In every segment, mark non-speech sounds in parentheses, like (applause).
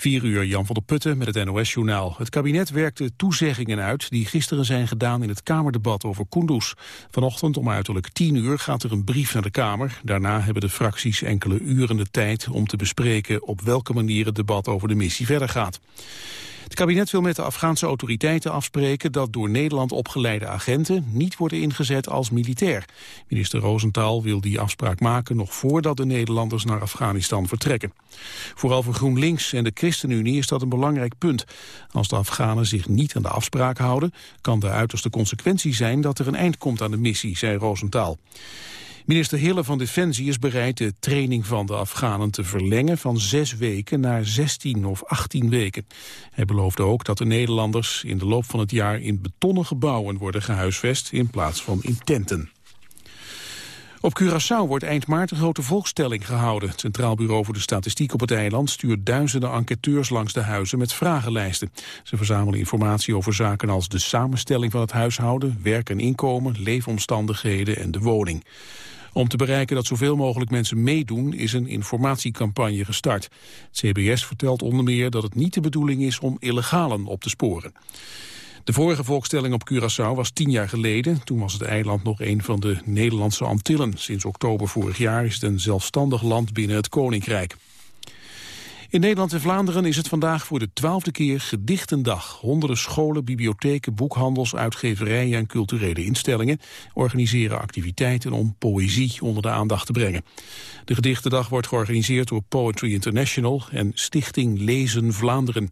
4 uur, Jan van der Putten met het NOS-journaal. Het kabinet werkte toezeggingen uit die gisteren zijn gedaan in het Kamerdebat over Kunduz. Vanochtend om uiterlijk 10 uur gaat er een brief naar de Kamer. Daarna hebben de fracties enkele uren de tijd om te bespreken op welke manier het debat over de missie verder gaat. Het kabinet wil met de Afghaanse autoriteiten afspreken dat door Nederland opgeleide agenten niet worden ingezet als militair. Minister Rosenthal wil die afspraak maken nog voordat de Nederlanders naar Afghanistan vertrekken. Vooral voor GroenLinks en de ChristenUnie is dat een belangrijk punt. Als de Afghanen zich niet aan de afspraak houden, kan de uiterste consequentie zijn dat er een eind komt aan de missie, zei Rosenthal. Minister Hille van Defensie is bereid de training van de Afghanen te verlengen van zes weken naar 16 of 18 weken. Hij beloofde ook dat de Nederlanders in de loop van het jaar in betonnen gebouwen worden gehuisvest in plaats van in tenten. Op Curaçao wordt eind maart een grote volkstelling gehouden. Het Centraal Bureau voor de Statistiek op het eiland stuurt duizenden enquêteurs langs de huizen met vragenlijsten. Ze verzamelen informatie over zaken als de samenstelling van het huishouden, werk en inkomen, leefomstandigheden en de woning. Om te bereiken dat zoveel mogelijk mensen meedoen is een informatiecampagne gestart. CBS vertelt onder meer dat het niet de bedoeling is om illegalen op te sporen. De vorige volkstelling op Curaçao was tien jaar geleden. Toen was het eiland nog een van de Nederlandse Antillen. Sinds oktober vorig jaar is het een zelfstandig land binnen het Koninkrijk. In Nederland en Vlaanderen is het vandaag voor de twaalfde keer gedichtendag. Honderden scholen, bibliotheken, boekhandels, uitgeverijen en culturele instellingen organiseren activiteiten om poëzie onder de aandacht te brengen. De gedichtendag wordt georganiseerd door Poetry International en Stichting Lezen Vlaanderen.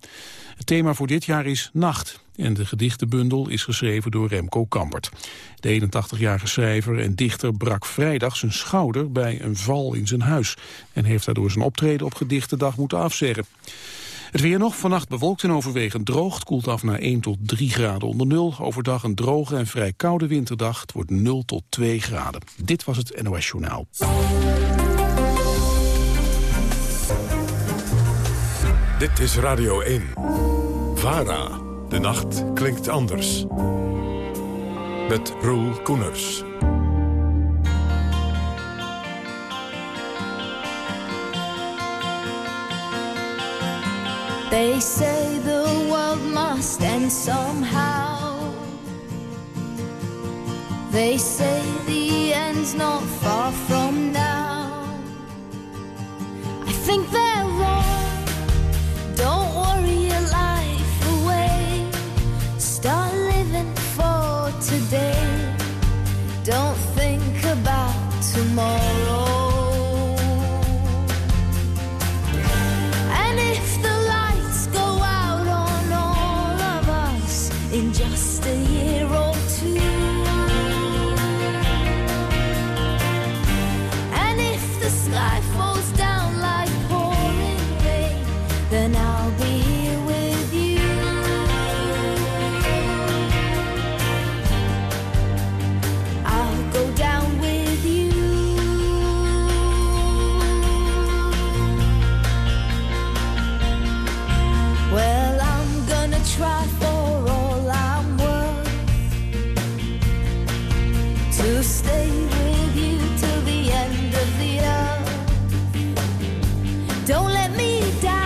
Het thema voor dit jaar is Nacht. En de gedichtenbundel is geschreven door Remco Kampert. De 81-jarige schrijver en dichter brak vrijdag zijn schouder bij een val in zijn huis. En heeft daardoor zijn optreden op gedichtendag moeten afzeggen. Het weer nog, vannacht bewolkt en overwegend droog. koelt af naar 1 tot 3 graden onder nul. Overdag een droge en vrij koude winterdag. Het wordt 0 tot 2 graden. Dit was het NOS Journaal. Dit is Radio 1. VARA. De nacht klinkt anders. Met Roel Koeners. They say the world must end somehow. They say the end's not far from now. I think they're wrong. Don't worry small me down.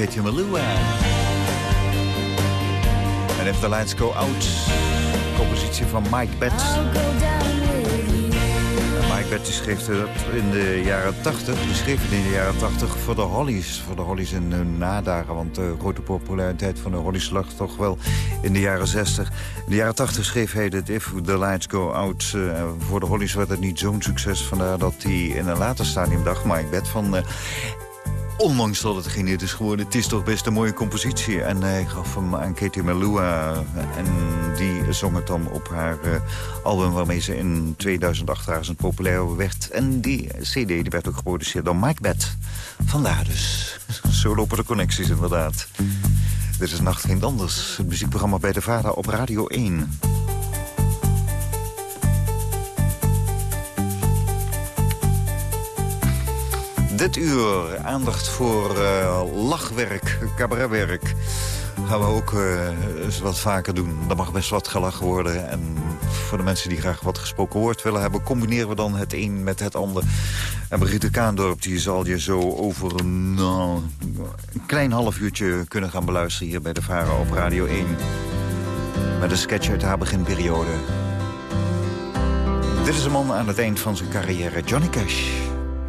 Katie Malua. En If the Lights Go Out, compositie van Mike Betts. Mike Betts schreef dat in de jaren 80. Die schreef het in de jaren 80 voor de Hollies. Voor de Hollies in hun nadagen. Want de grote populariteit van de Hollies lag toch wel in de jaren 60. In de jaren 80 schreef hij het If the Lights Go Out. Uh, voor de Hollies werd het niet zo'n succes. Vandaar dat hij in een later stadium dacht, Mike Betts, van... Uh, Ondanks dat het hit is geworden, het is toch best een mooie compositie. En hij gaf hem aan Katie Melua. En die zong het dan op haar uh, album waarmee ze in 2008 razend populair werd. En die cd die werd ook geproduceerd door Mike Bett. Vandaar dus. (laughs) Zo lopen de connecties inderdaad. Dit is Nacht Geen Anders, het muziekprogramma bij de Vader op Radio 1. Dit uur aandacht voor uh, lachwerk, cabaretwerk. Gaan we ook eens wat vaker doen. Er mag best wat gelachen worden. En voor de mensen die graag wat gesproken woord willen hebben... combineren we dan het een met het ander. En Brigitte Kaandorp die zal je zo over een klein half uurtje kunnen gaan beluisteren... hier bij de Varen op Radio 1. Met een sketch uit haar beginperiode. Dit is een man aan het eind van zijn carrière, Johnny Cash.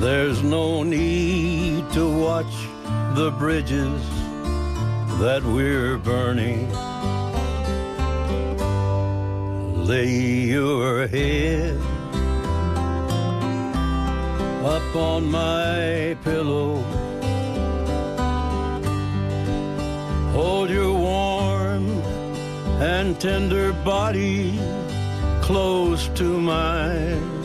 There's no need to watch the bridges that we're burning. Lay your head up on my pillow. Hold your warm and tender body close to mine.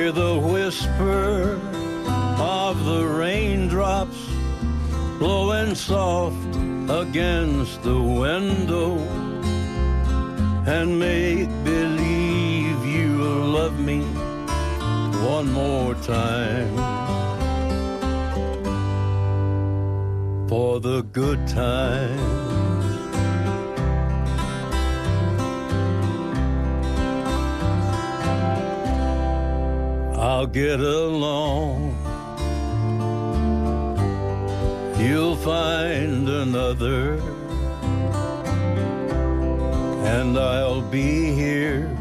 Hear the whisper of the raindrops blowing soft against the window and make believe you love me one more time for the good times. I'll get along. You'll find another, and I'll be here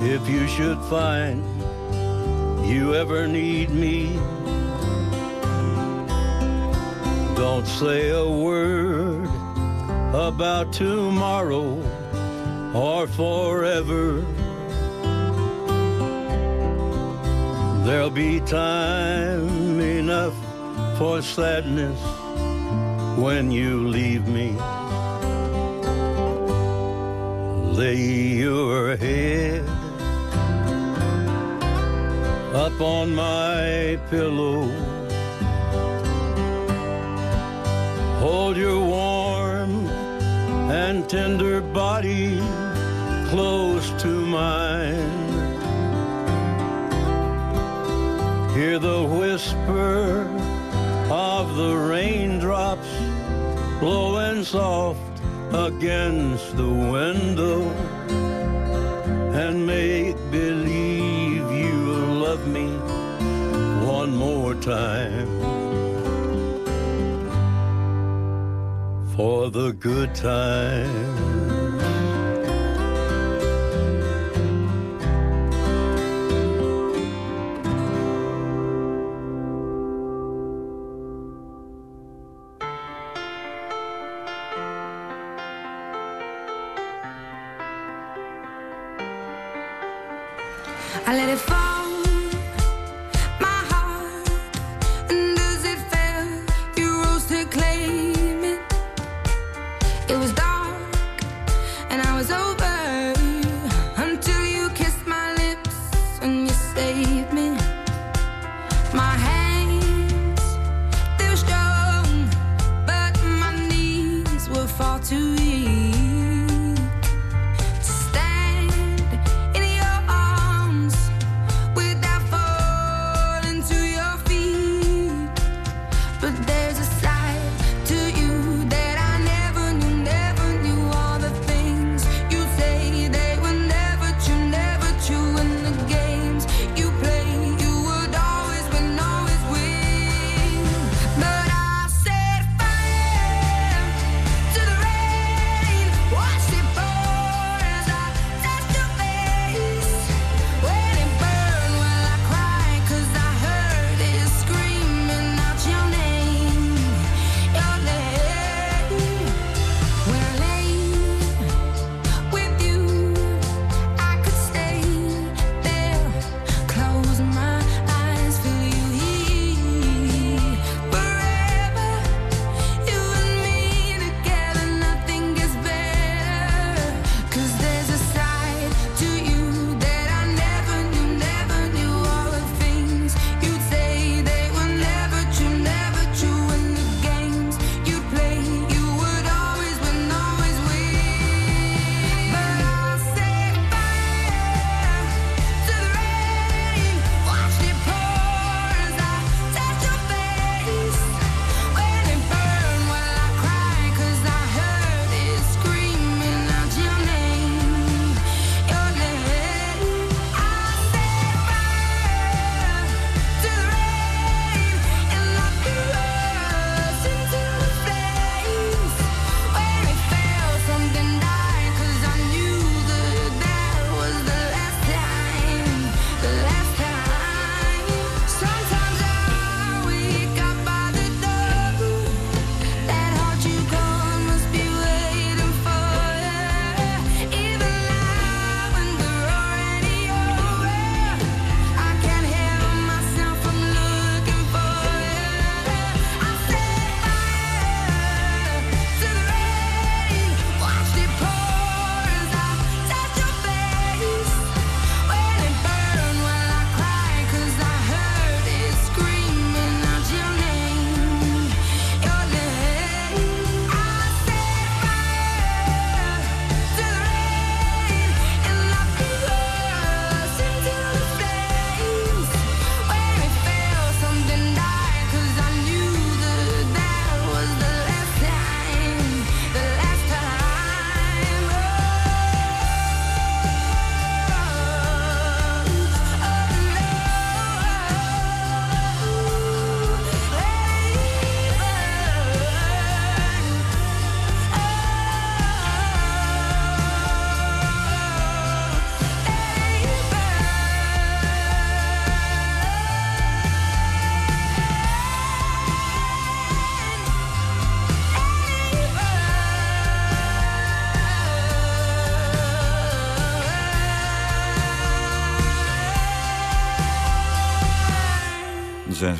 if you should find you ever need me. Don't say a word about tomorrow or forever. There'll be time enough for sadness when you leave me. Lay your head up on my pillow. Hold your warm and tender body close to mine. Hear the whisper of the raindrops blowing soft against the window and make believe you love me one more time for the good times.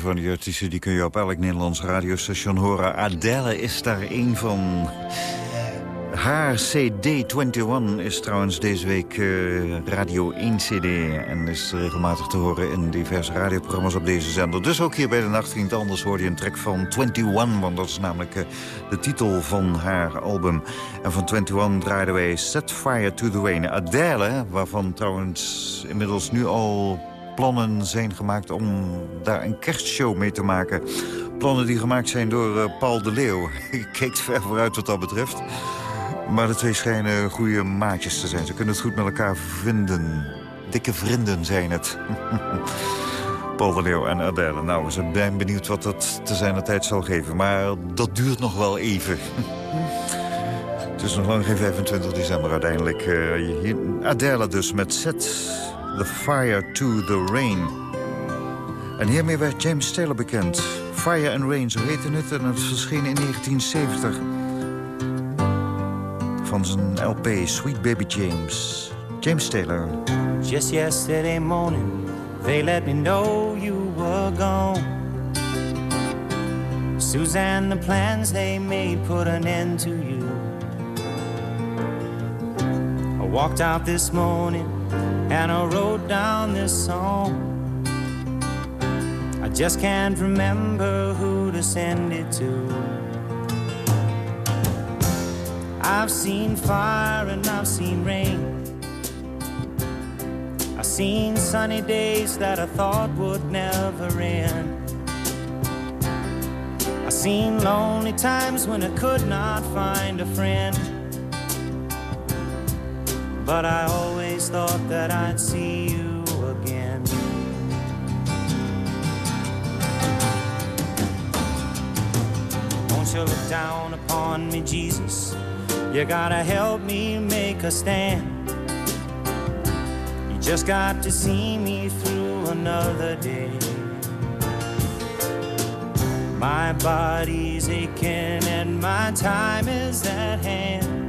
Van die artiesten die kun je op elk Nederlands radiostation horen. Adele is daar één van. Haar CD21 is trouwens deze week eh, Radio 1 CD... en is regelmatig te horen in diverse radioprogramma's op deze zender. Dus ook hier bij de Nachtvriend Anders hoor je een track van 21... want dat is namelijk eh, de titel van haar album. En van 21 draaiden wij Set Fire to the Rain. Adele, waarvan trouwens inmiddels nu al plannen zijn gemaakt... om daar een kerstshow mee te maken. Plannen die gemaakt zijn door eh, Paul de Leeuw. (laughs) Ik keek ver vooruit wat dat betreft... Maar de twee schijnen goede maatjes te zijn. Ze kunnen het goed met elkaar vinden. Dikke vrienden zijn het. (laughs) Paul de Leeuw en Adele. Nou, we zijn benieuwd wat dat te zijn tijd zal geven. Maar dat duurt nog wel even. (laughs) het is nog lang geen 25 december uiteindelijk. Uh, Adele dus met Set the Fire to the Rain. En hiermee werd James Taylor bekend. Fire and Rain, zo heette het. En het verscheen in 1970 van zijn LP Sweet Baby James. James Taylor. Just yesterday morning, they let me know you were gone. Suzanne, the plans they made put an end to you. I walked out this morning and I wrote down this song. I just can't remember who to send it to. I've seen fire and I've seen rain. I've seen sunny days that I thought would never end. I've seen lonely times when I could not find a friend. But I always thought that I'd see you again. Won't you look down upon me, Jesus? You gotta help me make a stand. You just got to see me through another day. My body's aching and my time is at hand.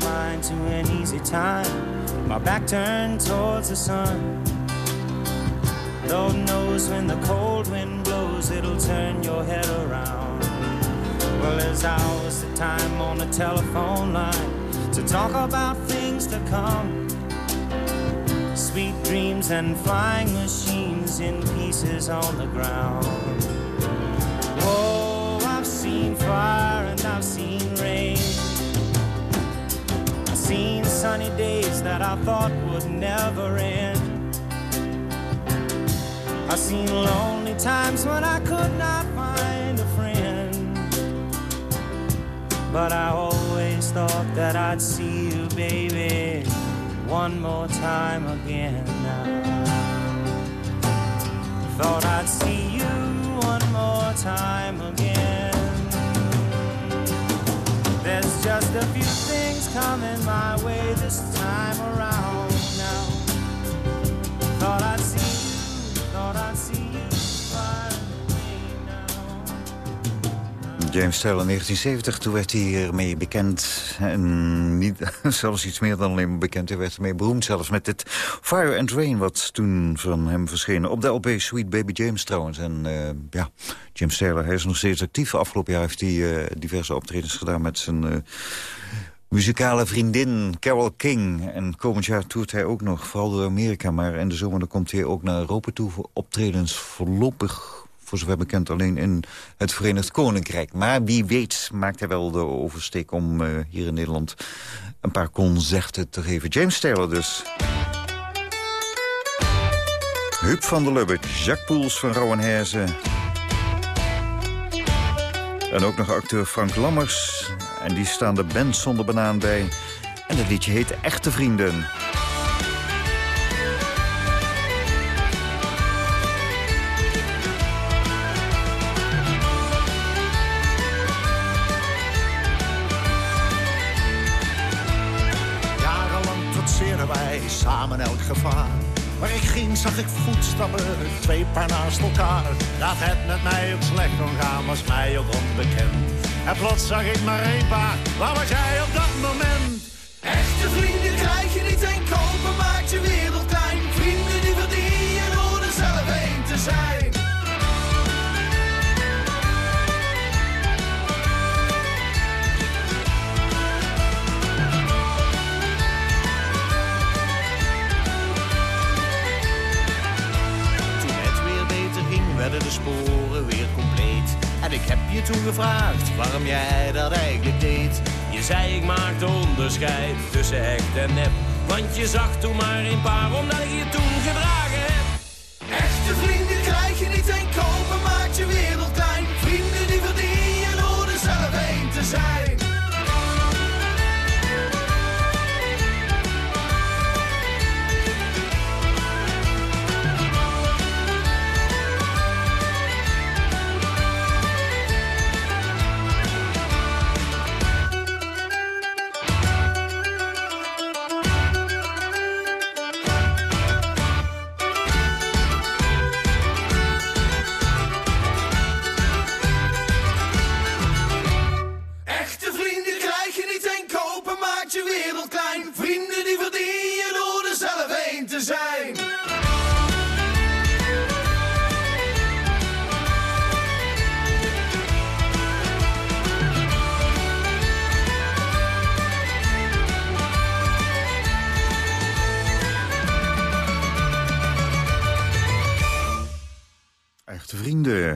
Mind to an easy time, my back turned towards the sun. Lord knows when the cold wind blows, it'll turn your head around. Well, there's hours of time on the telephone line to talk about things to come. Sweet dreams and flying machines in pieces on the ground. Whoa, I've seen fire and I've seen rain. Seen sunny days that I thought would never end. I've seen lonely times when I could not find a friend. But I always thought that I'd see you, baby, one more time again. Thought I'd see you one more time again. There's just a few coming my way this time around now. Thought I'd see you, see you. James Taylor, 1970, toen werd hij ermee bekend. En niet, (laughs) zelfs iets meer dan alleen bekend. Hij werd ermee beroemd zelfs met dit Fire and Rain... wat toen van hem verscheen. Op de LP Sweet Baby James trouwens. En eh, ja, James Taylor, hij is nog steeds actief. Afgelopen jaar heeft hij eh, diverse optredens gedaan met zijn... eh, Muzikale vriendin Carol King. En komend jaar toert hij ook nog, vooral door Amerika. Maar in de zomer dan komt hij ook naar Europa toe voor optredens. Voorlopig, voor zover bekend, alleen in het Verenigd Koninkrijk. Maar wie weet maakt hij wel de oversteek om eh, hier in Nederland een paar concerten te geven. James Taylor dus. Huub van der Lubbe, Jacques Poels van Rauwenherzen. En ook nog acteur Frank Lammers. En die staan de band zonder banaan bij. En het liedje heet Echte Vrienden. Samen elk gevaar. Waar ik ging zag ik voetstappen, twee paar naast elkaar. Dat het met mij ook slecht kon gaan, was mij ook onbekend. En plots zag ik maar één paar, waar was jij op dat moment? Echte vrienden krijg je niet en kopen, maakt je wereld klein. Vrienden die verdien je door er zelf een te zijn. Toen het weer beter ging, werden de sporen weer ik heb je toen gevraagd waarom jij dat eigenlijk deed. Je zei ik maakte onderscheid tussen echt en nep. Want je zag toen maar een paar omdat ik je toen gedragen heb.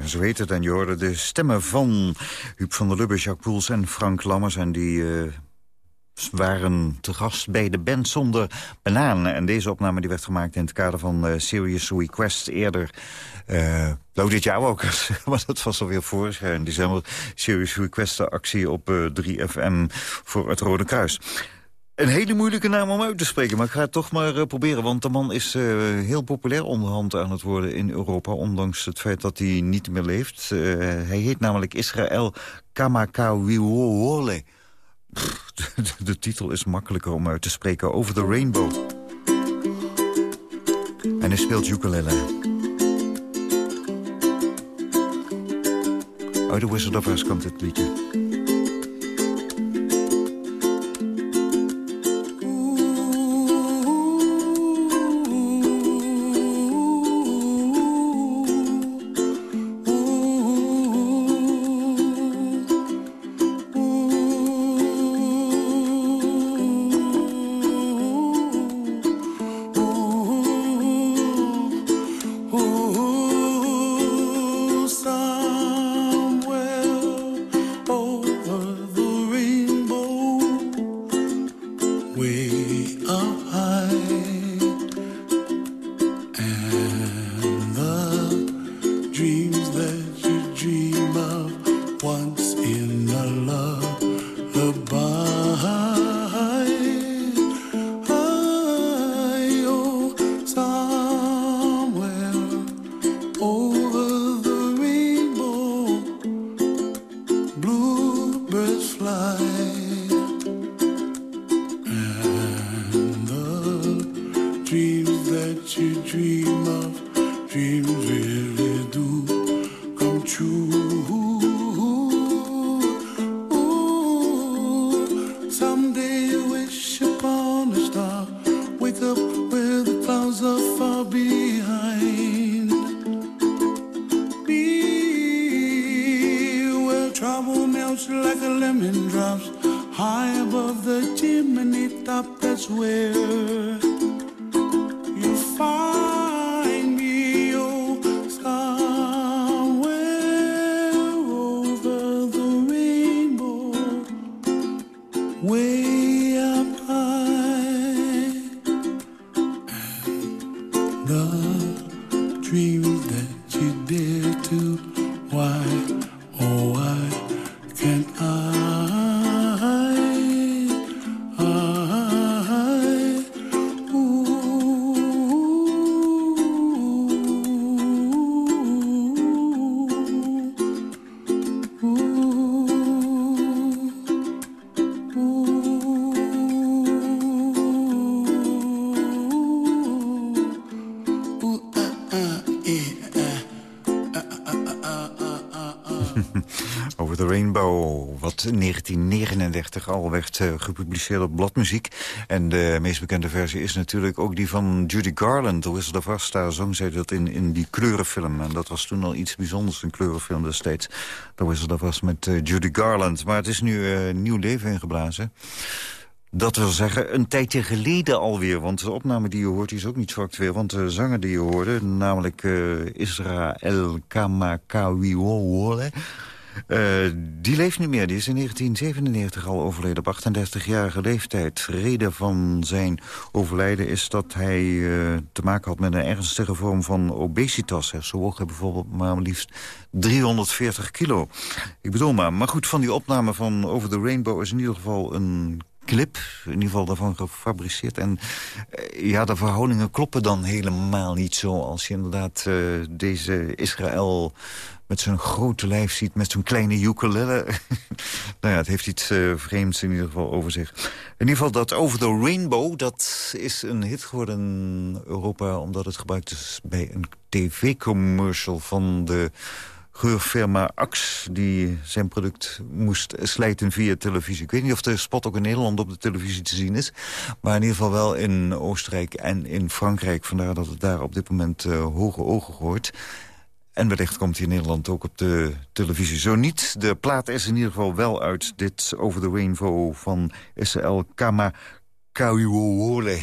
Zo heet het. En je hoorde de stemmen van Huub van der Lubbe, Jacques Poels en Frank Lammers. En die eh, waren te gast bij de band zonder banaan. En deze opname die werd gemaakt in het kader van eh, Serious Request eerder. eh nou, dit jaar ook, (laughs) maar dat was alweer vorig jaar in december. Serious Request, actie op eh, 3FM voor het Rode Kruis. Een hele moeilijke naam om uit te spreken, maar ik ga het toch maar eh, proberen. Want de man is eh, heel populair onderhand aan het worden in Europa... ondanks het feit dat hij niet meer leeft. Eh, hij heet namelijk Israël Kamakawiwole. (laughs) De, de titel is makkelijker om uit te spreken. Over the Rainbow. En hij speelt ukulele. Uit The Wizard of Oz komt dit liedje. 1939 al werd eh, gepubliceerd op bladmuziek. En de meest bekende versie is natuurlijk ook die van Judy Garland. The Wizard of Oz, daar zong zij dat in, in die kleurenfilm. En dat was toen al iets bijzonders, een kleurenfilm destijds. The Wizard of Oz met eh, Judy Garland. Maar het is nu eh, nieuw leven ingeblazen. Dat wil zeggen, een tijdje geleden alweer. Want de opname die je hoort is ook niet zo actueel. Want de zanger die je hoorde, namelijk uh, Israël. Uh, die leeft niet meer. Die is in 1997 al overleden op 38-jarige leeftijd. Reden van zijn overlijden is dat hij uh, te maken had met een ernstige vorm van obesitas. Zo woog hij bijvoorbeeld maar liefst 340 kilo. Ik bedoel maar. Maar goed, van die opname van Over the Rainbow is in ieder geval een clip, in ieder geval daarvan gefabriceerd. En uh, ja, de verhoudingen kloppen dan helemaal niet zo... als je inderdaad deze Israël met zijn grote lijf ziet, met zo'n kleine ukulele. (laughs) nou ja, het heeft iets uh, vreemds in ieder geval over zich. In ieder geval dat Over the Rainbow, dat is een hit geworden in Europa... omdat het gebruikt is bij een tv-commercial van de geurfirma Axe... die zijn product moest slijten via televisie. Ik weet niet of de spot ook in Nederland op de televisie te zien is... maar in ieder geval wel in Oostenrijk en in Frankrijk. Vandaar dat het daar op dit moment uh, hoge ogen gooit. En wellicht komt hij in Nederland ook op de televisie. Zo niet, de plaat is in ieder geval wel uit. Dit Over the Rainbow van SL Kama Kawiwole.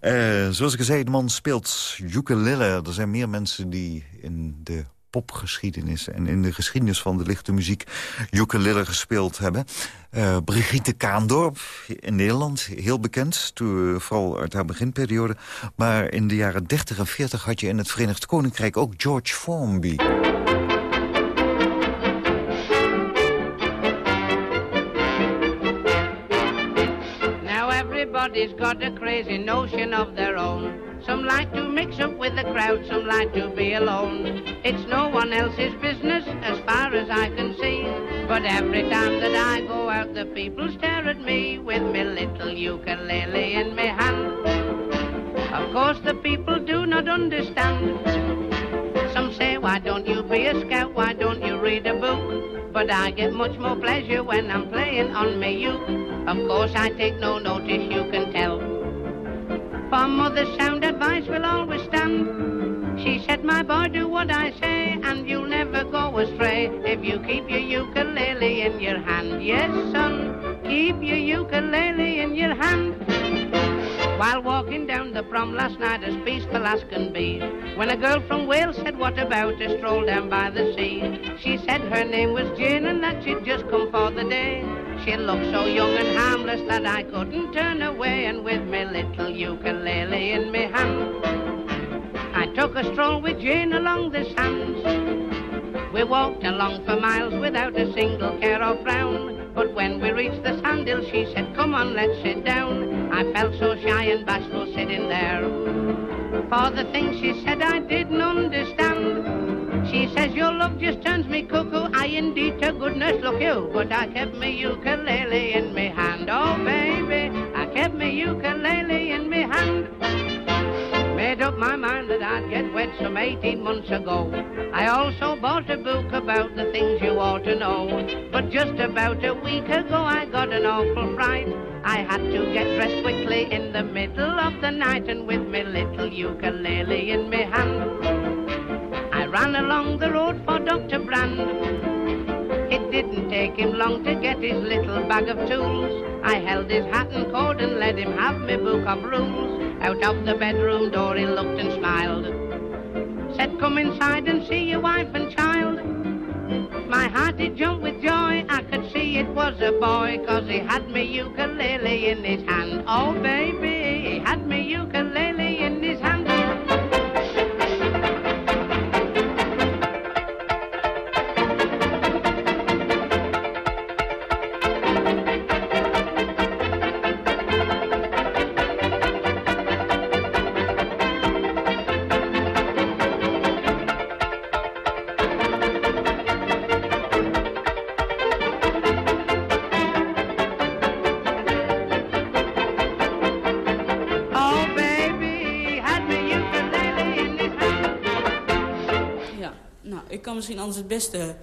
uh, (laughs) zoals ik al zei, de man speelt ukulele. Er zijn meer mensen die in de popgeschiedenis en in de geschiedenis van de lichte muziek ukulele gespeeld hebben. Uh, Brigitte Kaandorp in Nederland, heel bekend, toen, vooral uit haar beginperiode. Maar in de jaren 30 en 40 had je in het Verenigd Koninkrijk ook George Formby. Everybody's got a crazy notion of their own. Some like to mix up with the crowd, some like to be alone. It's no one else's business as far as I can see. But every time that I go out, the people stare at me with me little ukulele in my hand. Of course, the people do not understand. Say, why don't you be a scout? Why don't you read a book? But I get much more pleasure when I'm playing on my uke. Of course, I take no notice, you can tell. For mother's sound advice will always stand. She said, my boy, do what I say, and you'll never go astray if you keep your ukulele in your hand. Yes, son, keep your ukulele in your hand. While walking down the prom last night as peaceful as can be, when a girl from Wales said, what about a stroll down by the sea? She said her name was Jane and that she'd just come for the day. She looked so young and harmless that I couldn't turn away, and with me little ukulele in me hand, I took a stroll with Jane along the sands. We walked along for miles without a single care or frown. But when we reached the sandhill, she said, Come on, let's sit down. I felt so shy and bashful sitting there. For the things she said I didn't understand. She says, Your love just turns me cuckoo. I indeed to goodness look you. But I kept me ukulele in me hand. Oh, baby, I kept me ukulele in me hand. Made up my mind that I'd get wed some 18 months ago. I also bought a book about the things you ought to know. But just about a week ago I got an awful fright. I had to get dressed quickly in the middle of the night and with me little ukulele in me hand. I ran along the road for Dr. Brand. It didn't take him long to get his little bag of tools. I held his hat and coat and let him have my book of rules. Out of the bedroom door he looked and smiled. Said, come inside and see your wife and child. My heart did jump with joy. I could see it was a boy, cause he had me ukulele in his hand. Oh, baby, he had me ukulele het beste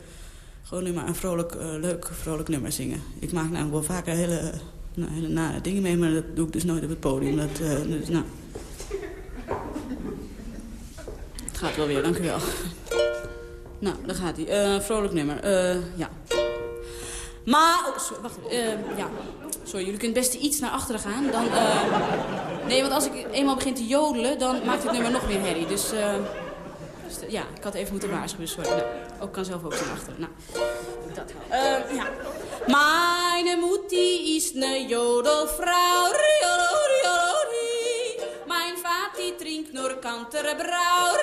Gewoon nu maar een vrolijk, eh, leuk, vrolijk nummer zingen. Ik maak namelijk wel vaker hele, nou, hele nare dingen mee, maar dat doe ik dus nooit op het podium. Dat, eh, nou. Het gaat wel weer, dank u wel. Nou, daar gaat hij. Eh, vrolijk nummer. Ja. Maar, oh, sorry, wacht ja. Sorry, jullie kunnen het beste iets naar achteren gaan. Dan, Nee, want als ik eenmaal begin te jodelen, dan maakt het nummer nog meer herrie. Dus, dus, ja, ik had even moeten waarschuwen. Sorry. Nou, ook kan zelf ook naar achteren. Nou, dat. Eh, ja. Meine Mutti is ne jodelvrouw. Riolo, riolo, ri. Mijn vaat die drinkt nur kantere brouw.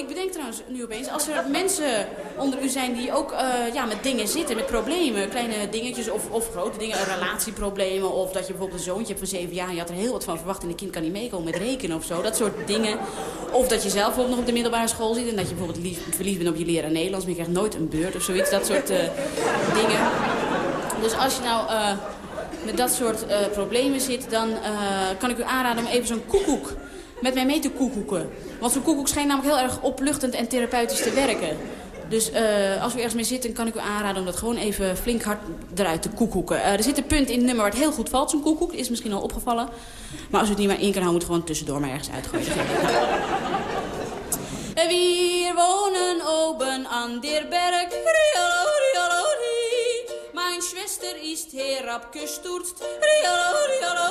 Ik bedenk trouwens nu opeens, als er mensen onder u zijn die ook eh, ja, met dingen zitten, met problemen, kleine dingetjes of, of grote dingen, relatieproblemen, of dat je bijvoorbeeld een zoontje hebt van zeven jaar en je had er heel wat van verwacht en de kind kan niet meekomen met rekenen of zo, dat soort dingen. Of dat je zelf bijvoorbeeld nog op de middelbare school zit en dat je bijvoorbeeld lief, verliefd bent op je leraar Nederlands, maar je krijgt nooit een beurt of zoiets, dat soort eh, dingen. Dus als je nou eh, met dat soort problemen zit, dan kan ik u aanraden om even zo'n koekoek met mij mee te koekoeken. Want zo'n koekoek schijnt namelijk heel erg opluchtend en therapeutisch te werken. Dus eh, als u ergens mee zit, dan kan ik u aanraden om dat gewoon even flink hard eruit te koekoeken. Eh, er zit een punt in het nummer waar het heel goed valt, zo'n koekoek. Is misschien al opgevallen. Maar als u het niet meer in kan houden, moet gewoon tussendoor maar ergens uitgooien. (laughs) Wir wohnen oben an der Berg. Mijn Schwester ist herabgestürzt. Riolo, riolo,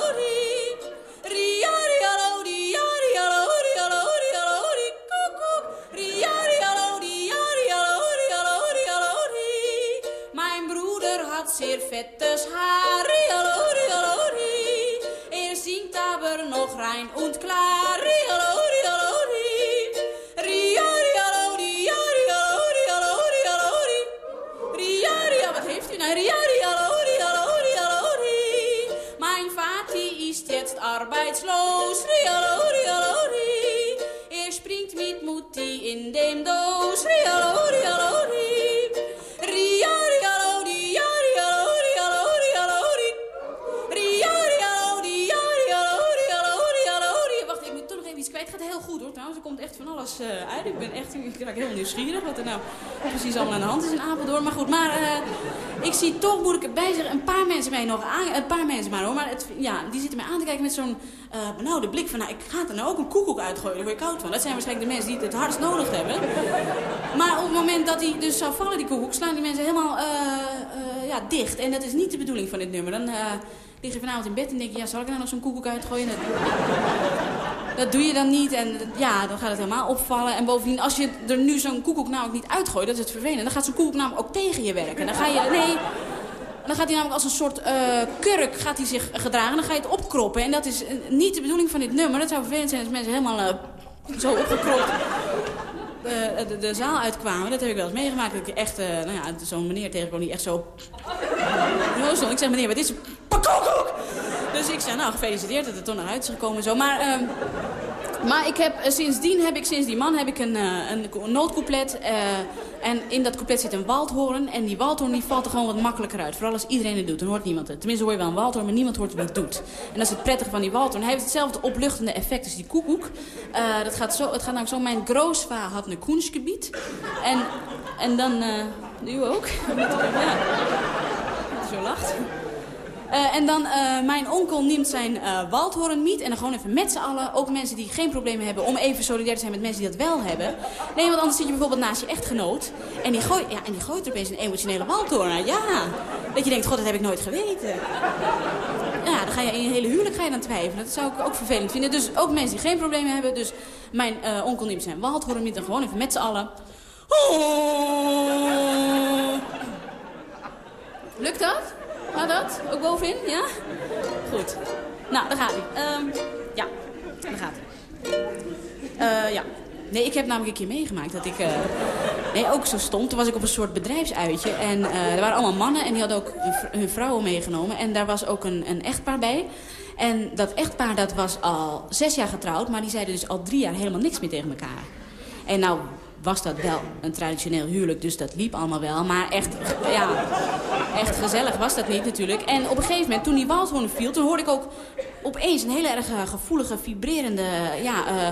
Mijn broeder hat sehr fettes Haar. Riolo, riolo, ri. Er singt aber noch rein und klar. Riolo, riolo, ri. Ria, riolo, ria, riolo, riolo, riolo, ri. Ria, ria, wat heeft u nou? Ria, riolo, riolo, riolo, ri. Mijn vati ist jetzt arbeitslos. Riolo, in Doos. Riolo, van alles eh, uit. Ik ben echt ik heel nieuwsgierig wat er nou precies allemaal aan de hand is in Apeldoorn. Maar goed, maar eh, ik zie toch, moet ik erbij zeggen, een paar mensen mij nog aan. Een paar mensen maar hoor. Maar ja, die zitten mij aan te kijken met zo'n eh benauwde blik van, nou, ik ga er nou ook een koekoek uitgooien. Daar word je koud van. Dat zijn waarschijnlijk de mensen die het het hardst nodig hebben. Maar op het moment dat hij dus zou vallen, die koekoek, slaan die mensen helemaal ja, dicht. En dat is niet de bedoeling van dit nummer. Dan lig je vanavond in bed en denk je, ja, zal ik nou nog zo'n koekoek uitgooien? Dat, doe je dan niet en ja, dan gaat het helemaal opvallen. En bovendien, als je er nu zo'n koekoek namelijk niet uitgooit, dat is het vervelende. Dan gaat zo'n koekoek namelijk ook tegen je werken. Dan ga je, nee, dan gaat hij namelijk als een soort eh, kurk gaat hij zich gedragen. Dan ga je het opkroppen. En dat is eh, niet de bedoeling van dit nummer. Dat zou vervelend zijn als mensen helemaal eh, zo opgekropt eh, de, de zaal uitkwamen. Dat heb ik wel eens meegemaakt. Dat ik echt, eh, nou ja, zo'n meneer tegenkwam die echt zo... Ik zeg, meneer, wat is het? Dus ik zei, nou, gefeliciteerd dat het toch naar uit is gekomen. Zo. Maar, ehm, maar ik heb, eh, sindsdien heb ik, sinds die man, heb ik een, eh, een, noodcouplet. eh, en in dat couplet zit een waldhoorn. En die waldhoorn die valt er gewoon wat makkelijker uit. Vooral als iedereen het doet, dan hoort niemand het. Tenminste hoor je wel een waldhoorn, maar niemand hoort wie het doet. En dat is het prettige van die waldhoorn. Hij heeft hetzelfde opluchtende effect als die koekoek. Dat gaat zo, het gaat namelijk zo, mijn groosva had een koensgebied. En, en dan, eh u ook? (laughs) ja. Zo lacht. Eh, en dan, eh, mijn onkel neemt zijn eh waldhoornmiet en dan gewoon even met z'n allen, ook mensen die geen problemen hebben, om even solidair te zijn met mensen die dat wel hebben. Nee, want anders zit je bijvoorbeeld naast je echtgenoot en die gooit, ja, en die gooit er opeens een emotionele waldhoorn. Ja, dat je denkt, god, dat heb ik nooit geweten. Ja, dan ga je in je hele huwelijk ga je dan twijfelen. Dat zou ik ook vervelend vinden. Dus ook mensen die geen problemen hebben. Dus mijn onkel neemt zijn waldhoornmiet en gewoon even met z'n allen. Lukt dat? Gaat dat? Ook bovenin? Ja? Goed. Nou, daar gaat hij. Ehm, ja, daar gaat hij. Eh, ja. Nee, ik heb namelijk een keer meegemaakt dat ik... eh, nee, ook zo stond. Toen was ik op een soort bedrijfsuitje. En eh, er waren allemaal mannen en die hadden ook hun vrouwen meegenomen. En daar was ook een, een echtpaar bij. En dat echtpaar dat was al zes jaar getrouwd. Maar die zeiden dus al drie jaar helemaal niks meer tegen elkaar. En nou was dat wel een traditioneel huwelijk, dus dat liep allemaal wel. Maar echt, ja, echt gezellig was dat niet natuurlijk. En op een gegeven moment, toen die waldhoorn viel, toen hoorde ik ook opeens een hele erg eh, gevoelige, vibrerende, ja, eh,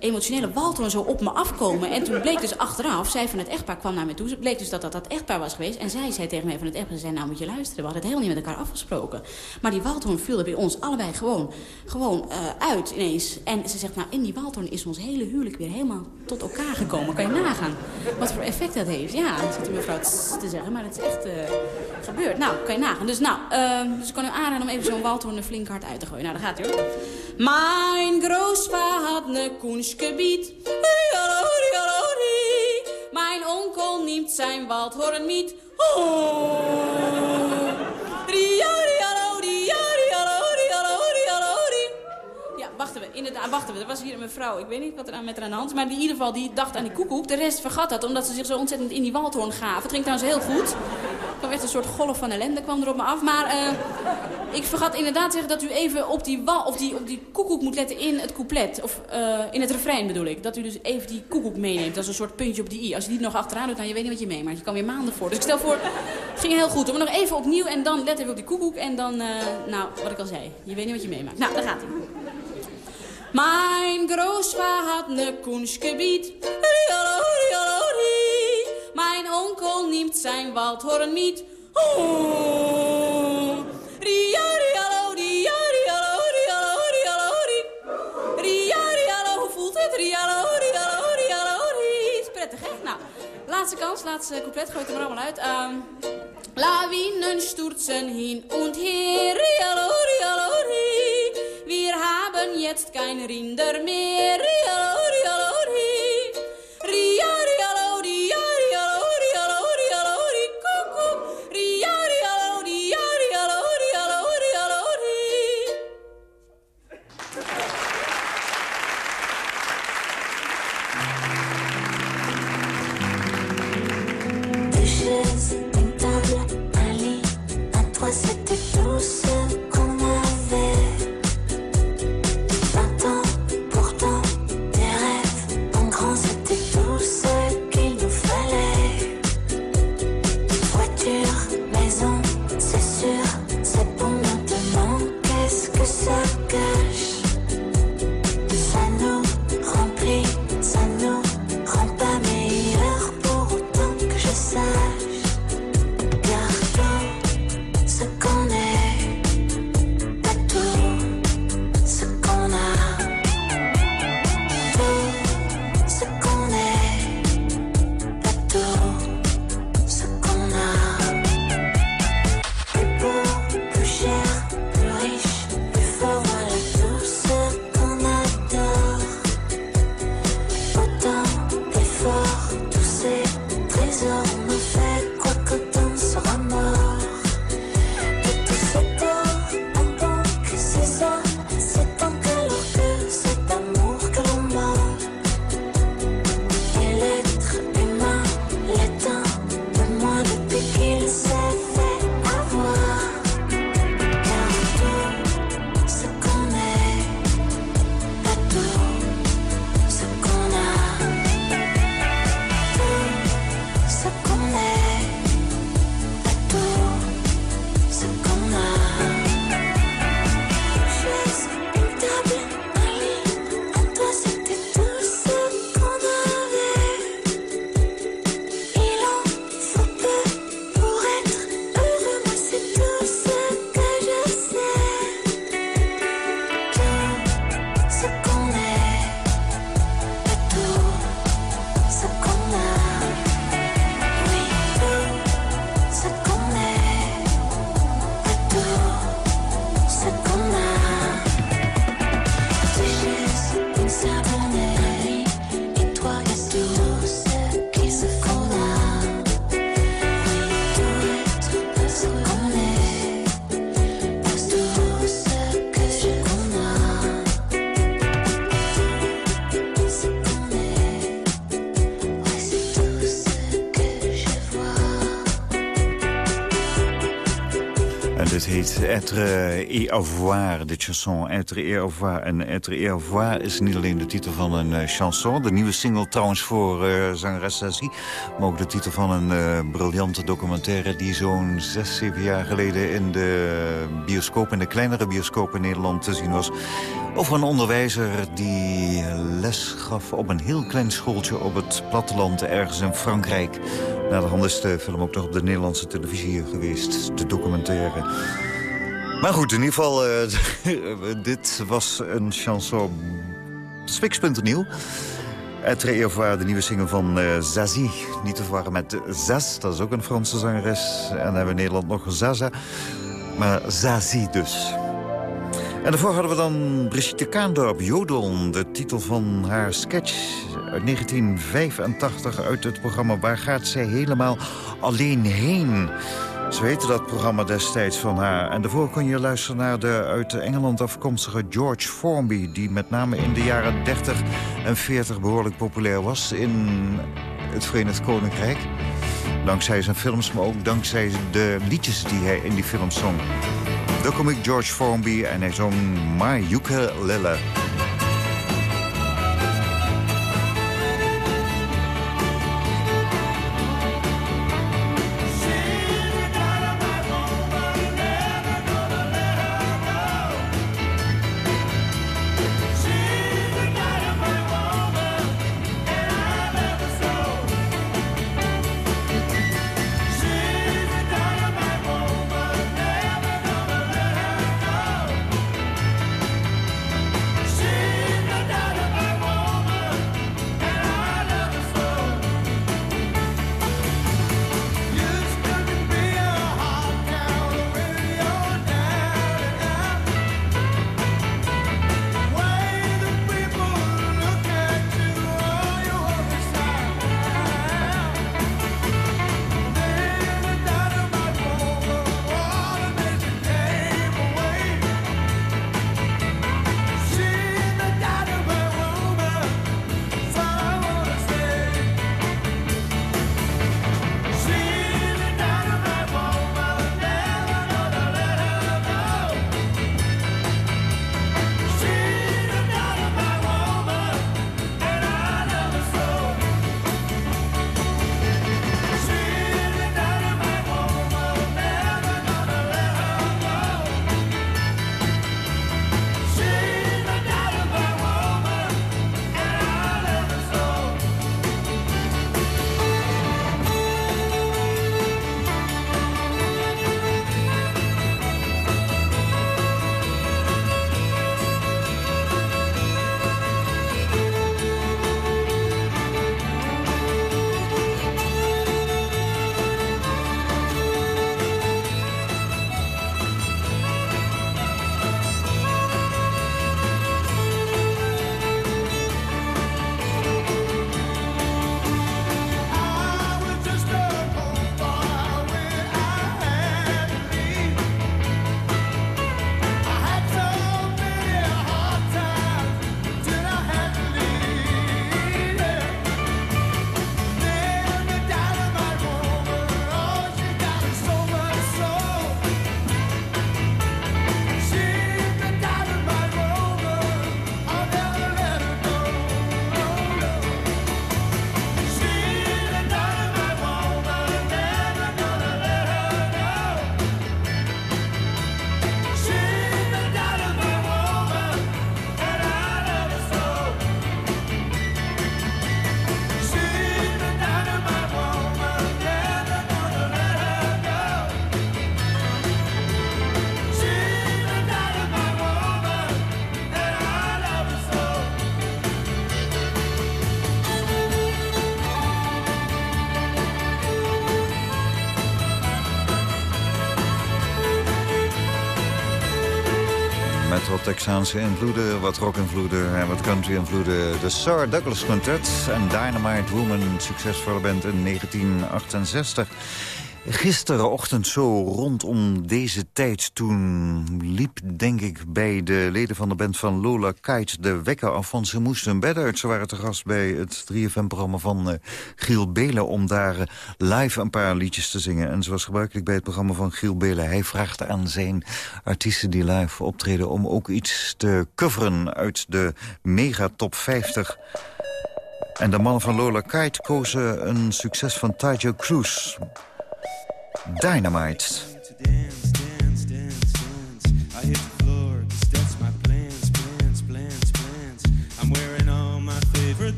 emotionele waldhoorn zo op me afkomen. En toen bleek dus achteraf, zij van het echtpaar kwam naar me toe. Bleek dus dat dat dat echtpaar was geweest. En zij zei tegen mij van het echtpaar, ze zei, nou moet je luisteren. We hadden het helemaal niet met elkaar afgesproken. Maar die waldhoorn viel er bij ons allebei gewoon, gewoon eh, uit ineens. En ze zegt, nou in die waldhoorn is ons hele huwelijk weer helemaal tot elkaar gekomen. Kan je nagaan wat voor effect dat heeft. Ja, dat zit de mevrouw te zeggen, maar het is echt eh, gebeurd. Nou, kan je nagaan. Dus nou, eh, dus ik kan u aanraden om even zo'n waldhoorn een flink hard uit te gooien. Nou, daar gaat hoor. Mijn grootvader had een koensgebied. Mijn onkel neemt zijn waldhoorn niet. Ja, wachten we. Inderdaad, wachten we. Er was hier een mevrouw. Ik weet niet wat er aan met haar aan de hand is. Maar die in ieder geval die dacht aan die koekoek. De rest vergat dat, omdat ze zich zo ontzettend in die waldhoorn gaven. Het ging trouwens heel goed. Er kwam echt een soort golf van ellende kwam er op me af. Maar eh, ik vergat inderdaad zeggen dat u even op die, wal, of die, op die koekoek moet letten in het couplet. Of eh, in het refrein bedoel ik. Dat u dus even die koekoek meeneemt. Dat is een soort puntje op die i. Als je die nog achteraan doet, dan je weet niet wat je meemaakt. Je kan weer maanden voor. Dus ik stel voor, het ging heel goed. Maar nog even opnieuw en dan let even op die koekoek. En dan, eh, nou, wat ik al zei. Je weet niet wat je meemaakt. Nou, daar gaat hij. Mijn grootvader had een koensgebied. Mijn onkel neemt zijn waldhoorn niet. Oh. Ria, rialo, ria, rialo, rialo, rialo, ri. Ria, rialo, hoe voelt het? Rialo, rialo, rialo, ri. Is prettig, hè? Nou, laatste kans, laatste couplet. Gooi het er maar allemaal uit. Ehm Lawinen stürzen hin und her. Haben jetzt kein Rinder mehr. Être et avoir, de chanson Être et. En Être et is niet alleen de titel van een uh, chanson. De nieuwe single trouwens voor uh, zangeres. Maar ook de titel van een uh, briljante documentaire... die zo'n zes, zeven jaar geleden in de bioscoop... in de kleinere bioscoop in Nederland te zien was. Over een onderwijzer die les gaf op een heel klein schooltje... op het platteland ergens in Frankrijk. Na de hand is de film ook nog op de Nederlandse televisie geweest. De documentaire. Maar goed, in ieder geval, uh, (laughs) dit was een chanson spikspunternieuw. Être Eovoir, de nieuwe single van uh, Zazie. Niet te verwarren met Zaz, dat is ook een Franse zangeres. En dan hebben we in Nederland nog Zaza. Maar Zazie dus. En daarvoor hadden we dan Brigitte Kaandorp, Jodel, de titel van haar sketch uit 1985 uit het programma Waar gaat zij helemaal alleen heen? Zo heette dat programma destijds van haar. En daarvoor kon je luisteren naar de uit Engeland afkomstige George Formby... die met name in de jaren 30 en 40 behoorlijk populair was in het Verenigd Koninkrijk. Dankzij zijn films, maar ook dankzij de liedjes die hij in die films zong. De comic George Formby en hij zong My Ukulele. Texaanse invloeden, wat rock-invloeden en wat country-invloeden. De Sir Douglas Quintet en Dynamite Woman, succesvolle band in 1968. Gisterenochtend zo rondom deze tijd... toen liep, denk ik, bij de leden van de band van Lola Kite... de wekker af, van ze moesten hun bed uit. Ze waren te gast bij het 3FM-programma van uh, Giel Belen... om daar uh, live een paar liedjes te zingen. En zoals gebruikelijk bij het programma van Giel Belen... hij vraagt aan zijn artiesten die live optreden... om ook iets te coveren uit de mega top 50... En de mannen van Lola Kite kozen een succes van Tajo Cruz. Dynamite.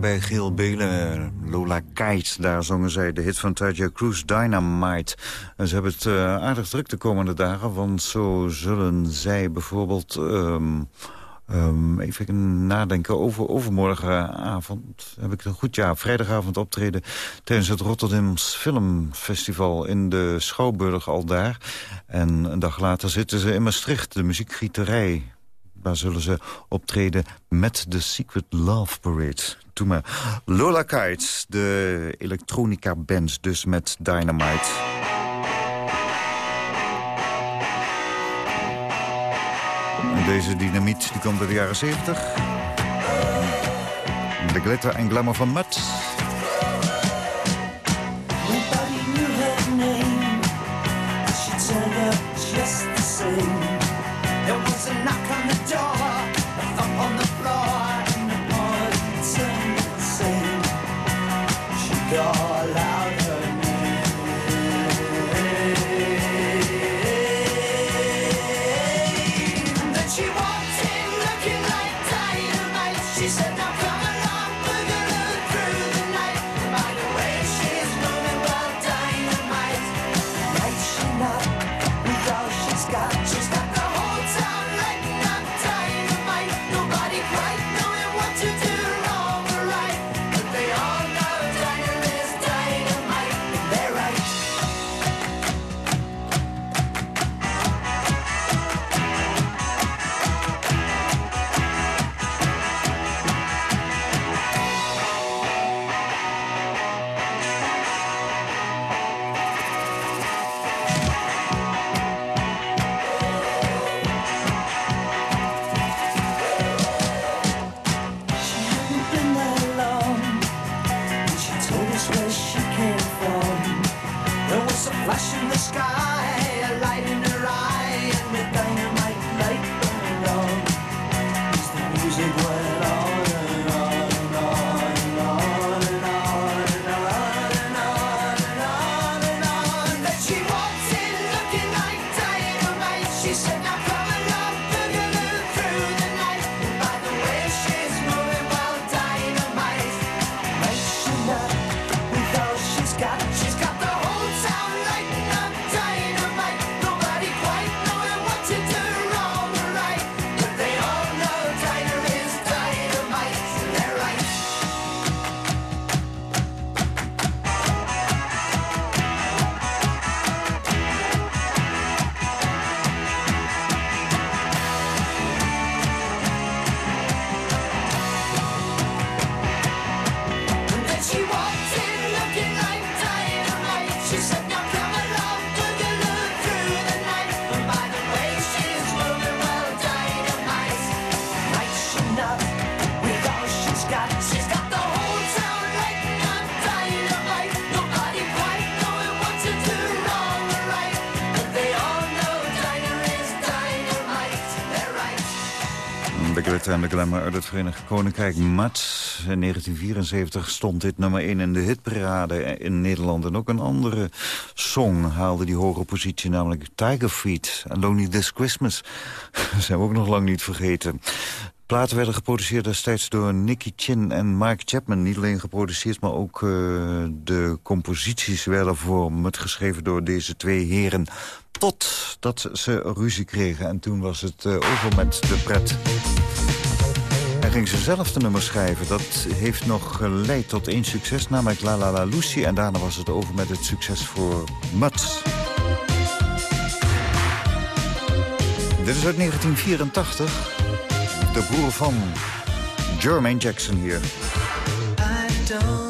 Bij Geel Belen, Lola Kite. Daar zongen zij de hit van Taja Cruz, Dynamite. Ze hebben het uh, aardig druk de komende dagen... want zo zullen zij bijvoorbeeld... Um, um, even nadenken, over, overmorgenavond heb ik het goed, ja, vrijdagavond optreden tijdens het Rotterdams Filmfestival in de Schouwburg al daar. En een dag later zitten ze in Maastricht, de muziekgieterij. Daar zullen ze optreden met de Secret Love Parade. Lola Kites, de elektronica band, dus met Dynamite. En deze dynamiet die komt uit de jaren 70. De glitter en glamour van Mud. Glitter en de glamour uit het Verenigd Koninkrijk. Mats, in 1974 stond dit nummer 1 in de hitparade in Nederland. En ook een andere song haalde die hoge positie, namelijk Tiger Feet. And Lonely This Christmas. Dat (laughs) zijn we ook nog lang niet vergeten. Platen werden geproduceerd destijds door Nicky Chin en Mike Chapman. Niet alleen geproduceerd, maar ook uh, de composities werden voor met geschreven door deze twee heren. Totdat ze ruzie kregen en toen was het uh, over met de pret. En ging ze zelf de nummer schrijven. Dat heeft nog geleid tot één succes, namelijk La La La Lucy. En daarna was het over met het succes voor Mats. Dit is uit 1984. De broer van Jermaine Jackson hier. I don't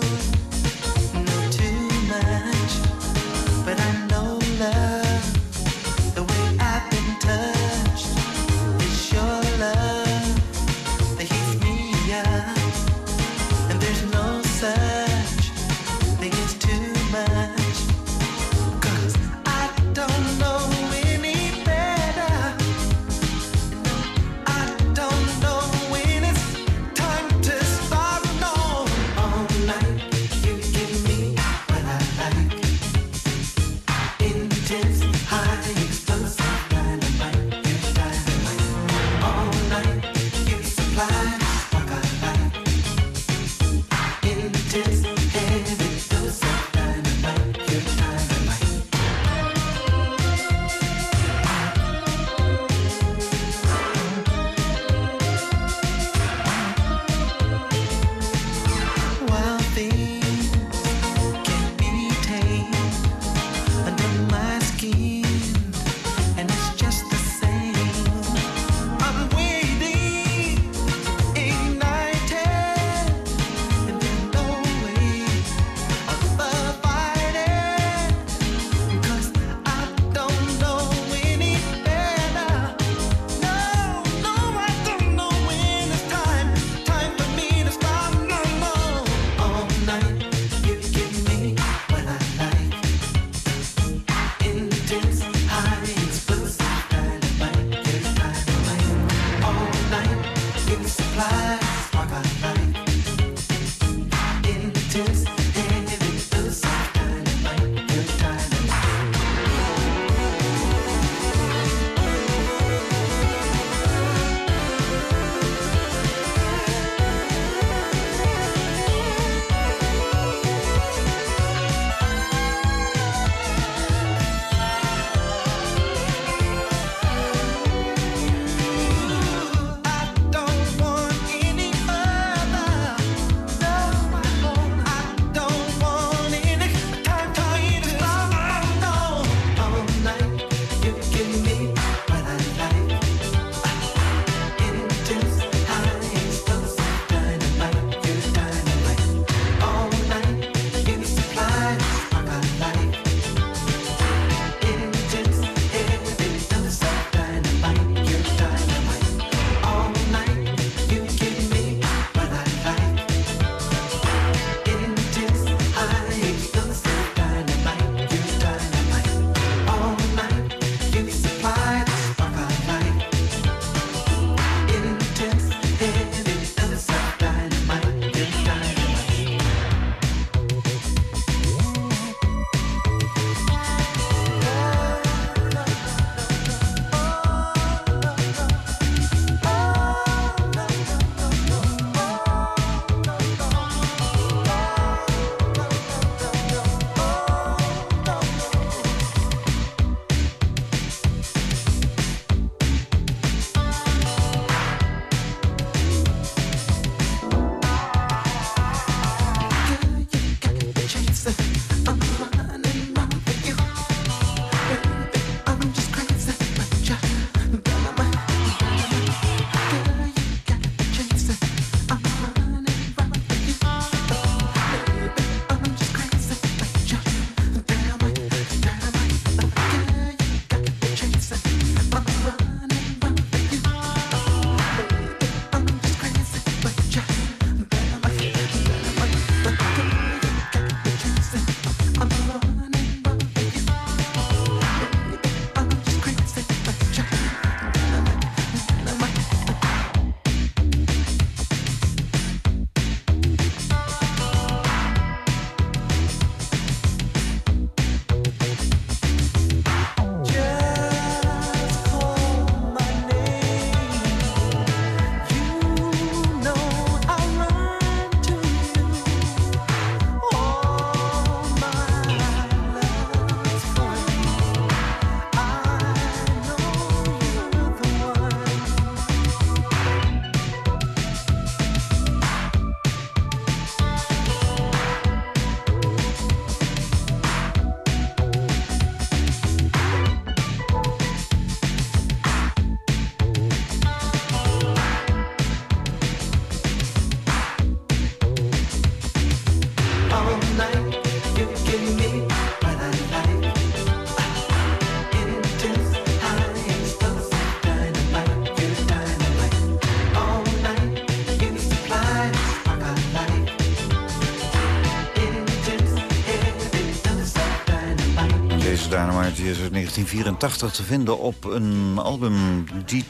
1984 te vinden op een album die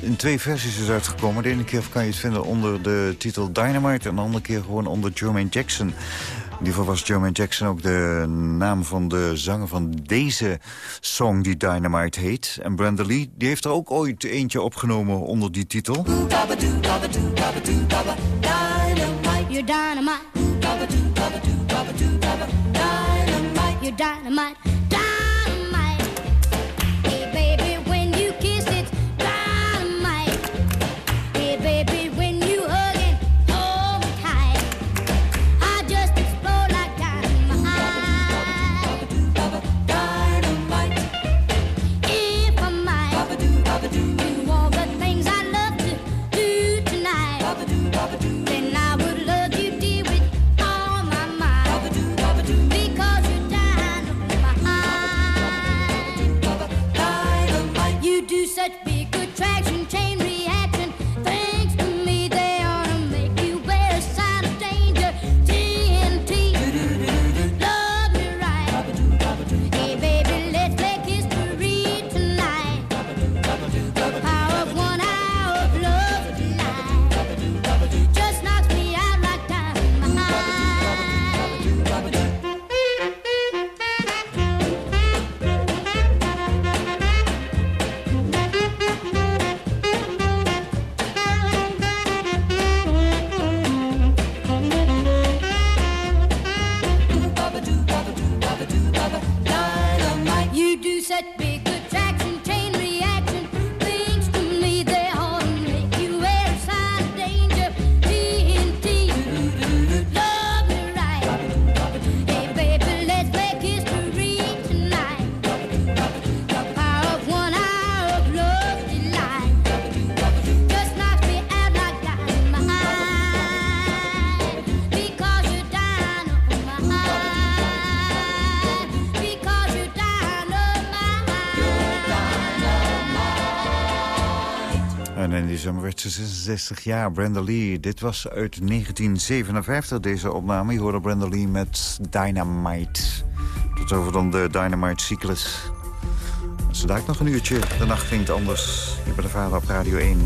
in twee versies is uitgekomen. De ene keer kan je het vinden onder de titel Dynamite... en de andere keer gewoon onder Jermaine Jackson. Geval was Jermaine Jackson ook de naam van de zanger van deze song die Dynamite heet. En Brenda Lee die heeft er ook ooit eentje opgenomen onder die titel. Dynamite. Ze 66 jaar, Brenda Lee. Dit was uit 1957, deze opname. Je hoorde Brenda Lee met Dynamite. Tot over dan de Dynamite-cyclus. Ze daakt nog een uurtje. De nacht klinkt anders. Hier bij de Vader op Radio 1.